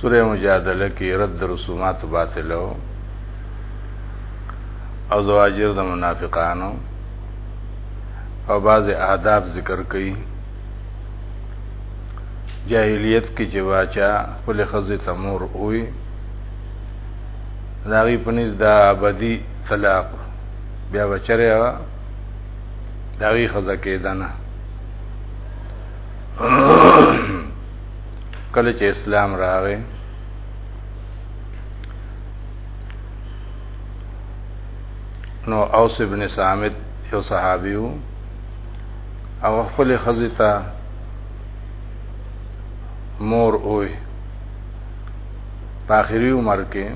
سوره مجادله کې رد د رسومات باطلو او زواجر د منافقانو او بعض آداب ذکر کړي جاهلیت کې چې واچا خپل خزې تمور وي داغي پنځ دا ابدي طلاق بیا بچره داغي خزه کېدنه کله چې اسلام راغی نو اوس ابن صامت یو صحابي وو او خپل خزې ته مور اوې په اخري عمر کې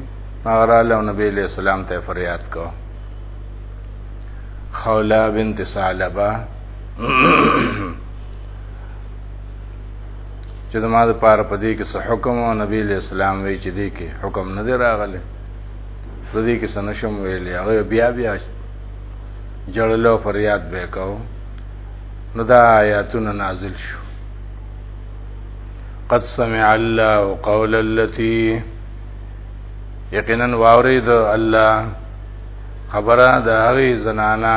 مغراله نبی له سلام ته فریاد کو خولا بنت ثعلبه چې زما د پاره په دې کې څه حکم او نبی له اسلام وی چې دې کې حکم نه دی راغلی د دې کې څه نشم ویلې هغه بیا بیا جړلو فریاد وکاو نو دا آیاتونه نازل شو قد سمع الله قول التي یقینا واورید الله خبره د هغه زنانا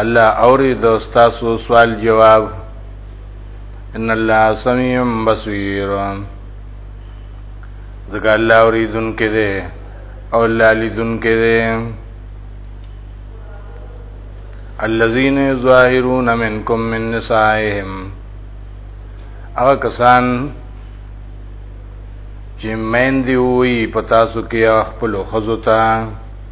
الله اوري د استاد سوال جواب ان الله سميع بصير ځکه الله اوریدونکې دی او الله لیدونکې دی الذين يظاهرون منكم من نسائهم هغه کسان چې مین دی وي پتا سو کې خپل خزو ته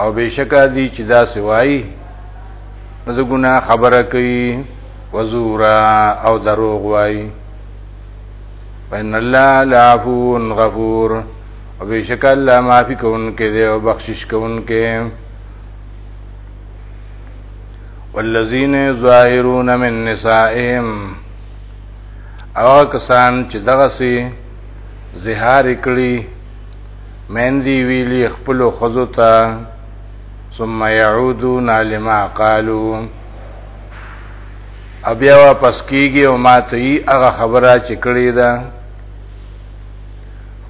او بشکا دی چې دا سوای نو د ګنا خبره کوي وزورا او دروغ وای ان الله لعفو غفور او بشکا الله معافي کوونکې دی او بخشش کوونکې والذین ظاهرون من نسائهم او کسان چې دغه سي زهار کړی مندي ویلی خپل خزو ته ثم يعودون لما قالوا ابیا واپس کیږي او ماته یې هغه خبره چې کړې ده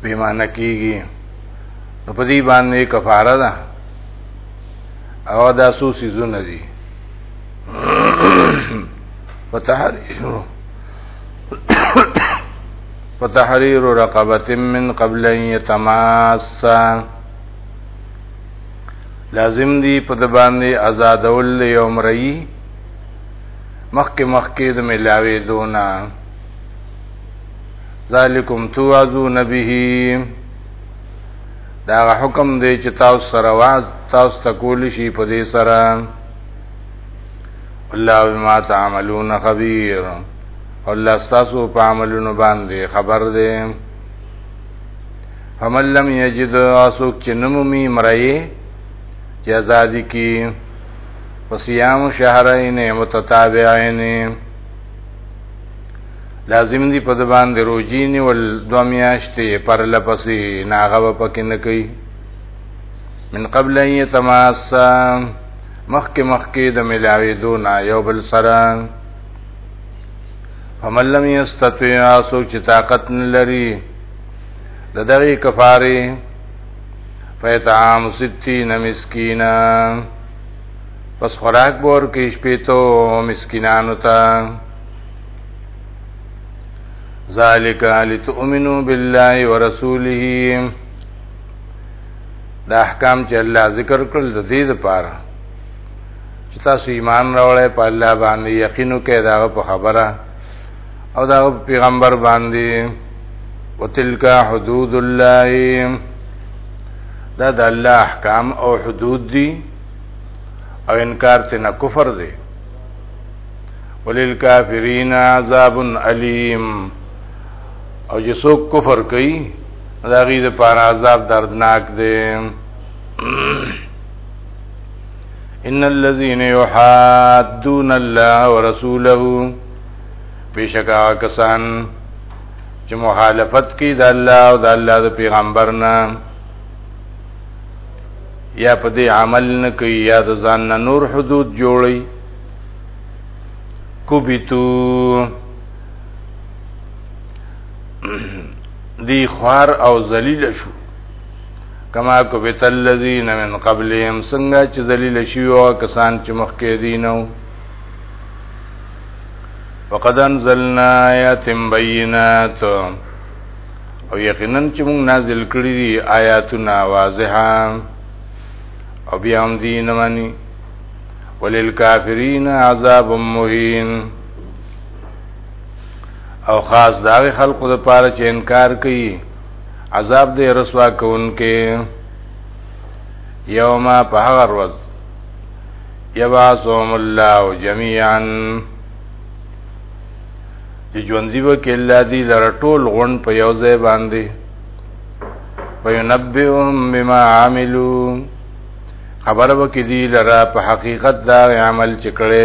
به معنی کیږي نو په دې باندې کفاره ده او دا سو سيزونه دي وتحرير وتحرير رقبة من قبل ان يتماسا لازم دی په د باندې آزادول یوم رئی مخک مخکی د ملاوی دونا ذالکم توازو نبیه دا حکم دی چې تاسو سره واز تاسو تکول شي په دې سره الله بما تعملون خبير الله تاسو په عملونو باندې خبر دی فمن لم يجد اسوک چنمومي مرئی چې ازادي کی وصيام شهرين متتابعين لازم دی په دبان د روزي نیول دوه میاشتې پر لپسې ناغه پکې نه کوي من قبل ان يتماسا مخکې مخکې د ملاوېدو نه یو بل سره فمن لم یستطیع سوک چې طاقت نه لري د دغه کفاره فیتعام 60 مسکینا پس خوراک بور کې شپې ته مسکینانو ته ذالک لتؤمنو بالله ورسوله دا احکام چې الله ذکر کړل د دې لپاره چې تاسو ایمان راوړی په الله باندې یقین وکړئ دا په خبره او دا پیغمبر باندې وتلک حدود الله دا د الله احکام او حدود دي او انکار تینا کفر دی وللکافرین عذاب الیم او جسو کفر کوي دا غي د پار عذاب دردناک دی ان الذين يحادون الله ورسوله بشکا کسان چې مخالفت کوي د الله او د الله د پیغمبر نه یا په دې عمل نه کوي یا د ځان نه نور حدود جوړي کوبیتو دی خوار او ذلیل شو کما کبت الذین من قبلهم څنګه چې ذلیل شي او کسان چې مخکې دي نو وقد انزلنا آیات بینات او یقینا چې موږ نازل کړی دي آیاتنا واضحه او بیا هم دي نه مانی وللکافرین عذاب مهین او خاص دا غي خلقو د پاره چې انکار کوي عذاب دې رسوا کوونکې یوما په هغه ورځ یبعثهم الله جميعا چې ژوندۍ وکړي الله دې لره ټول غون په یو ځای باندې وينبئهم بما عملوا خبر وکړي دې لره په حقیقت دا عمل چې کړی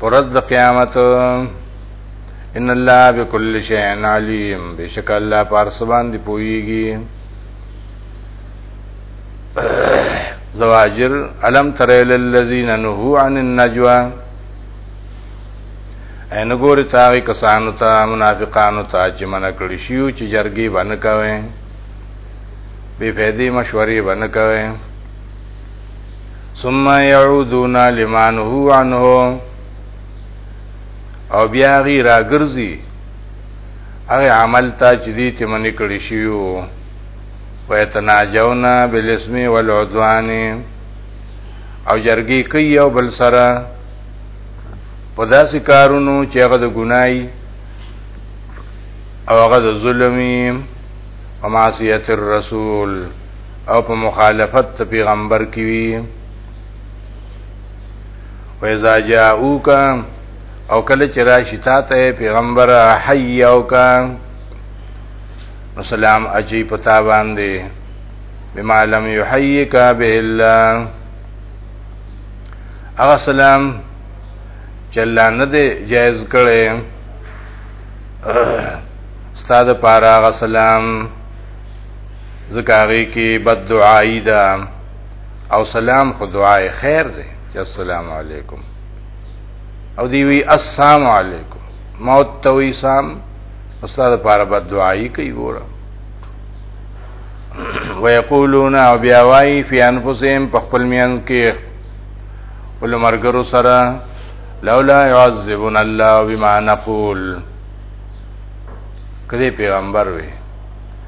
پرد د قیامت ان الله بكل شيء عليم بشک الله پر سبان دی پويږي زواجر علم تر للذین نهو عن النجوا ان ګور تاغي کسانو ته منافقانو ته چې من کړی شیو چې جرګي باندې کوي بے فیدی مشوری باندې کوي ثم يعودون لمن هو عنه او بیا غي راګرځي هغه عمل ته چې دې ته منې کړی شیو ويتناجون بالاسم والعدوان او جرګي کوي او بل سره په داسې کارونو چې هغه د ګناي او هغه د ظلمي او معصیت الرسول او په مخالفت ته پیغمبر کی وی و اذا جاءوک او کله چې راشي تا ته پیغمبر حیوک سلام اچي پتا باندې بما لم يحييك به الله هغه سلام چې الله نه دی جایز کړي استاد پارا غسلام ځکه هغه کې بد دعای ده او سلام خو دعای خیر ده چې السلام علیکم او دی وی السلام علیکم موت توي سام استاد لپاره بد دعای کوي ګوره ويقولون او بیا وای فی انفسهم په خپل میان کې ول مرګرو سره لولا يعذبنا الله بما نقول کله پیغمبر وي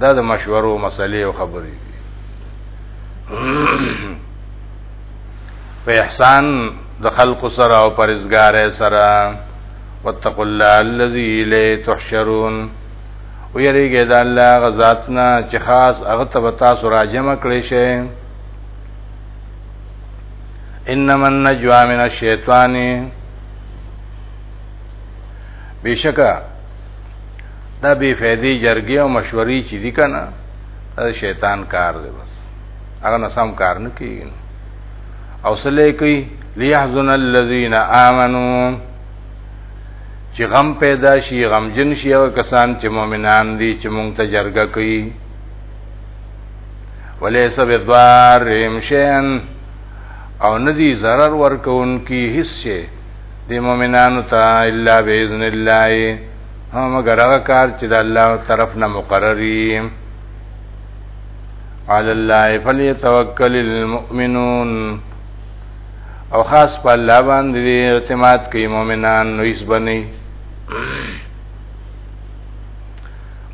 دا د مشورو مسلې او خبرې دي په احسان د خلق سره او پرزګار سره واتقوا الله الذي الیه تحشرون او یریږي د الله غزاتنا چې خاص هغه ته تاسو راجمه کړی شئ انما النجوا من الشیطان بشکا دا بی فیدی جرګی او مشوری چی دی کنه دا شیطان کار دی بس هغه نسام کار نه کیږي او سلی کوي ليحزن الذين امنوا چې غم پیدا شي غم جن شي او کسان چې مؤمنان دي چې مونږ ته جرګه کوي وليس بضارهم شيئا او ندي zarar ورکون کی هیڅ شي د مؤمنانو ته الا باذن الله هم مگر هغه کار چې د الله طرف نه مقرري علی الله فلیتوکل المؤمنون او خاص په الله باندې اعتماد کوي مؤمنان نو هیڅ بنئ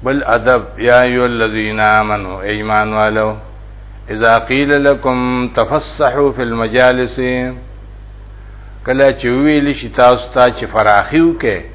بل ادب یا ایو الذین آمنو ایمان والو اذا قیل لكم تفسحوا فی المجالس کله چې ویل شي تاسو ته چې فراخیو کې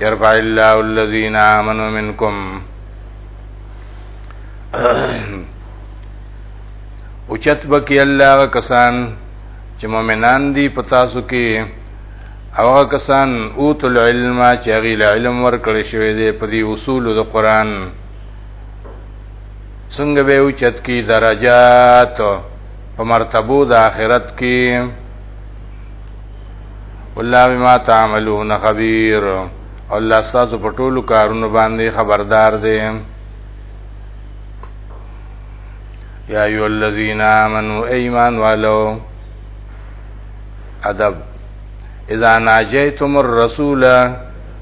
يرفع الله الذين آمنوا منكم اوچت بکی الله کسان چې مؤمنان دي پتا سو کې او کسان اوت العلم چې غیل علم ورکړی شوی دی په دې اصول د قران څنګه به اوچت کی درجات په مرتبو د آخرت کې والله بما تعملون خبير الله تاسو په ټولو کارونو باندې خبردار دی یا ایو الذین آمنوا ایمان والو ادب اذا ناجیتم الرسول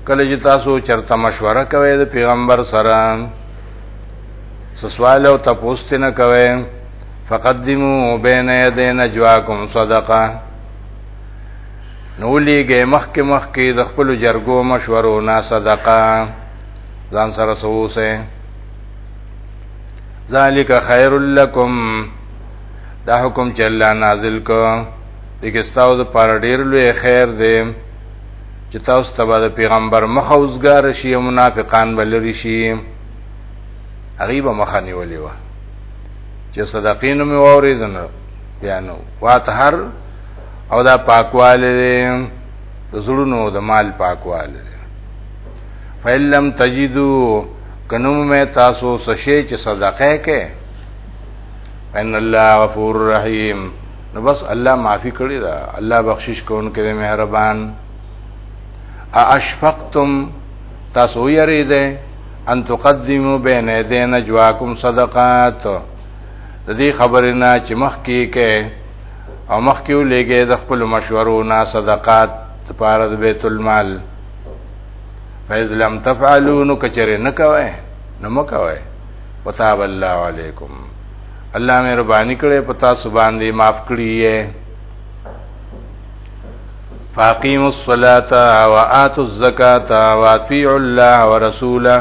کله چې تاسو چرته مشوره کوئ د پیغمبر سره سوال او تاسو ته نه کوئ فقدمو بین یدی نجواکم صدقه نو لیګه مخکې مخکې د خپل جرګو مشورو نه صدقه ځان سره سوسه ذالک خیر لکم دا حکم چې الله نازل کو دغه ستاسو د پر ډیر لوی خیر دی چې تاسو ته د پیغمبر مخ اوسګار شي او منافقان بلری شي هغه به مخه نیولې و چې صدقین مې ووري دنه بیانو واطهر او دا پاکواله دی د زړونو د مال پاکواله دی فإن لم تجدو کنو مې تاسو سشي چې صدقه کې ان الله غفور رحیم نو بس الله معافي کړی دا الله بخشش کوونکی دی مهربان اشفقتم تاسو یریده ان تقدمو بین یدین جواکم صدقات د دې خبرې نه چې مخ کې کې او مخ کې ولېږي د خپل مشورو نه صدقات لپاره د بیت المال فیض لم تفعلوا نو کچره نه کوي نو مکوي وتاب الله علیکم الله مې ربانی کړې پتا سبحان دې معاف کړی یې فاقیم الصلاة وآتوا الزکاة وآتوا الله ورسوله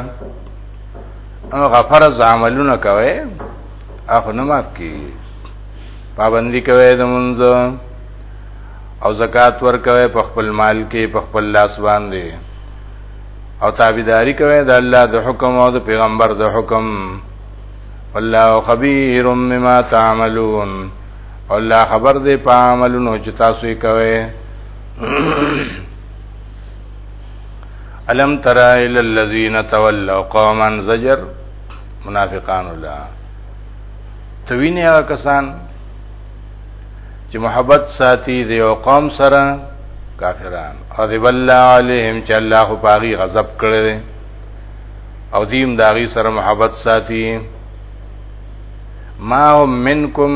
هغه فرض عملونه کوي اخو نه ماف کی پابندی کوي د منځ او زکات ور کوي په خپل مال کې په خپل لاس باندې او تابعداري کوي د الله د حکم او د پیغمبر د حکم والله خبير مما تعملون الله خبر دې په عملونو چې تاسو یې کوي الم ترى الى الذين تولوا قوما زجر منافقان الله توینه هغه کسان چې محبت ساتي د یو قوم سره کافران غضب الله عليهم چې الله خو پاغي غضب کړي او دیم داغي سره محبت ساتي ما هم منکم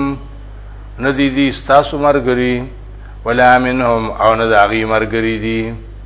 ندی دی ستاسو مرګري ولا منهم او نه داغي مرګري دي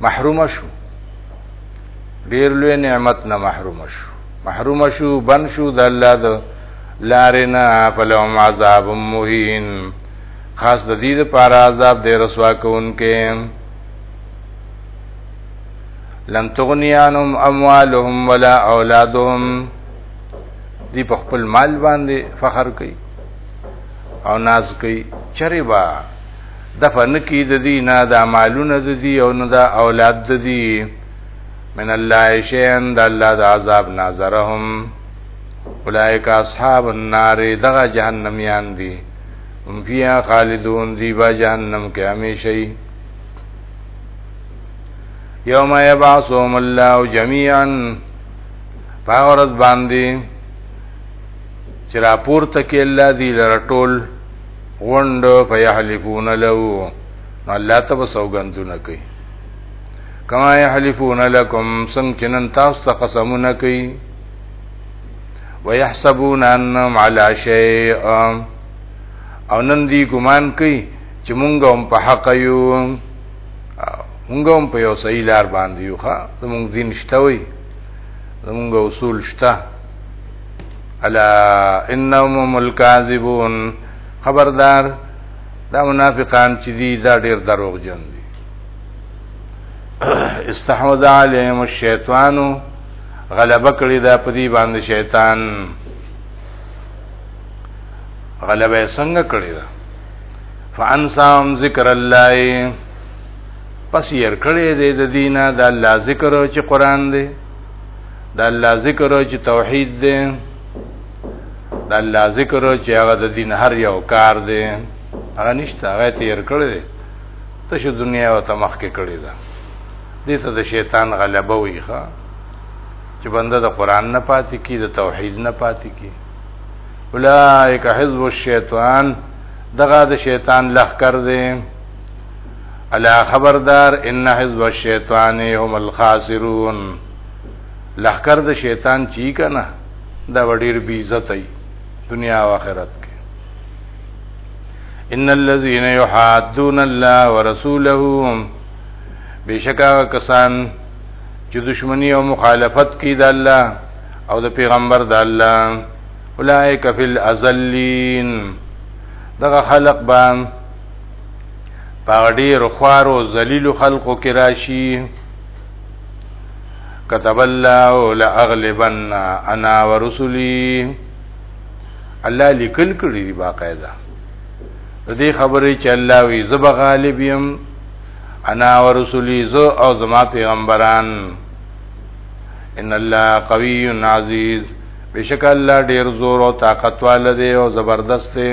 محروم شو ډیر لوی نعمت نه محروم شو محروم شو بن شو د الله د لارنا فلهم عذاب مهین خاص د دې لپاره عذاب دی رسوا کوونکې لن تغنیانهم اموالهم ولا اولادهم دی په خپل مال باندې فخر کوي او ناز کوي چرې با دفع نکی د دی نه دا مالونه د دی او نه دا اولاد د دی من الله شیئن د الله د عذاب ناظرهم اولائک اصحاب النار دغه جهنميان دي هم فيها خالدون دی با جهنم کې همیشه یوم یبعثهم الله جميعا فورت باندې چې راپورته کې الله دی لرټول غوند فیحلفون له نو الله ته وسوګندونه کوي کما یحلفون لکم څنګه چې نن تاسو ته قسمونه کوي ويحسبون انهم على شيء او نن دی ګمان کوي چې مونږ هم په حق یو مونږ هم په یو صحیح لار باندې یو ښا زمونږ دین شته وي زمونږ اصول شته الا انهم الکاذبون خبردار دا منافقان چې دي دا ډیر دروغجن دي استحوذ علیهم الشیطان غلبه کړی دا په دې باندې شیطان غلبه څنګه کړی دا فانسام ذکر الله پس ير کړی دې د دینه د الله ذکر چې قران دی د الله ذکر چې توحید دی د الله ذکر چې هغه د دین هر یو کار دی هغه نشته هغه تیر کړی دی ته شو دنیا او تمخ کې کړی دا دې ته د شیطان غلبه وي ښا چې بنده د قران نه پاتې کی د توحید نه پاتې کی اولائک حزب الشیطان دغه د شیطان لخر دی الا خبردار ان حزب الشیطان هم الخاسرون لخر د شیطان چی کنه دا وړیر بی عزت ای دنیا او آخرت کې ان الذين يحادون الله ورسوله بشکا کسان چې دشمنی او مخالفت کوي د الله او د پیغمبر د الله اولئک فی الازلین دغه خلق باندې په ډیر خوار او ذلیل خلقو کې راشي كتب الله لاغلبن انا ورسلي الله لیکل کړی دی باقاعده د دې خبرې چې الله وی زب غالب يم انا ورسلي زو او زما پیغمبران ان الله قوي عزيز بشک الله ډیر زور او طاقت والده او زبردست دی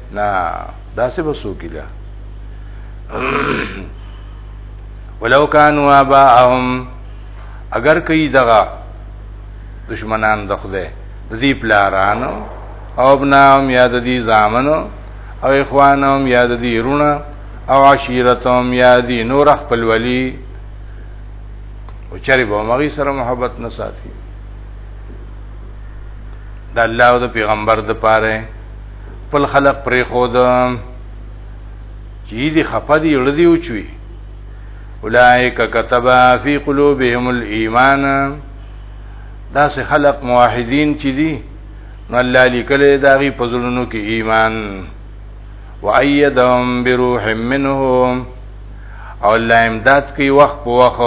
نه دا څه بسو کیلا ولو کانوا اباهم اگر کوي دغه دشمنان د خدای د دې پلارانو او ابناهم یا د دې زامنو او اخوانهم یا د دې رونه او عشیرتهم یا دې نور خپل ولی او چری به مغي سره محبت نه ساتي د الله او د پیغمبر د پاره خپل خلق پرې خود چې دې خپه دي ردی او چوي اولائک كتب فی قلوبهم الايمان دا سه خلق موحدین چې دي نو الله لیکلې داغي پزړونو کې ایمان وَأَيَّدَهُمْ بِرُوحٍ مِّنْهُ او الله امداد کوي وخت په وخت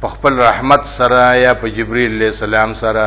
په خپل رحمت سره یا په جبرئیل علیہ السلام سره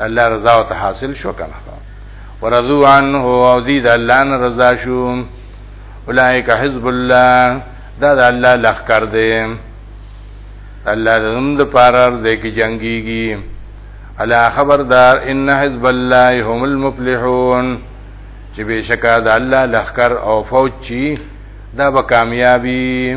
الله رضا او حاصل شو کنه ورضو عنه او دي د الله نه رضا شو اولئک حزب الله دا د الله لخر دی الله زم د پارار ځکه جنگيږي الا خبردار ان حزب الله هم المفلحون چې بشکا د الله لخر او فوج چی دا به کامیابی